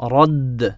رد.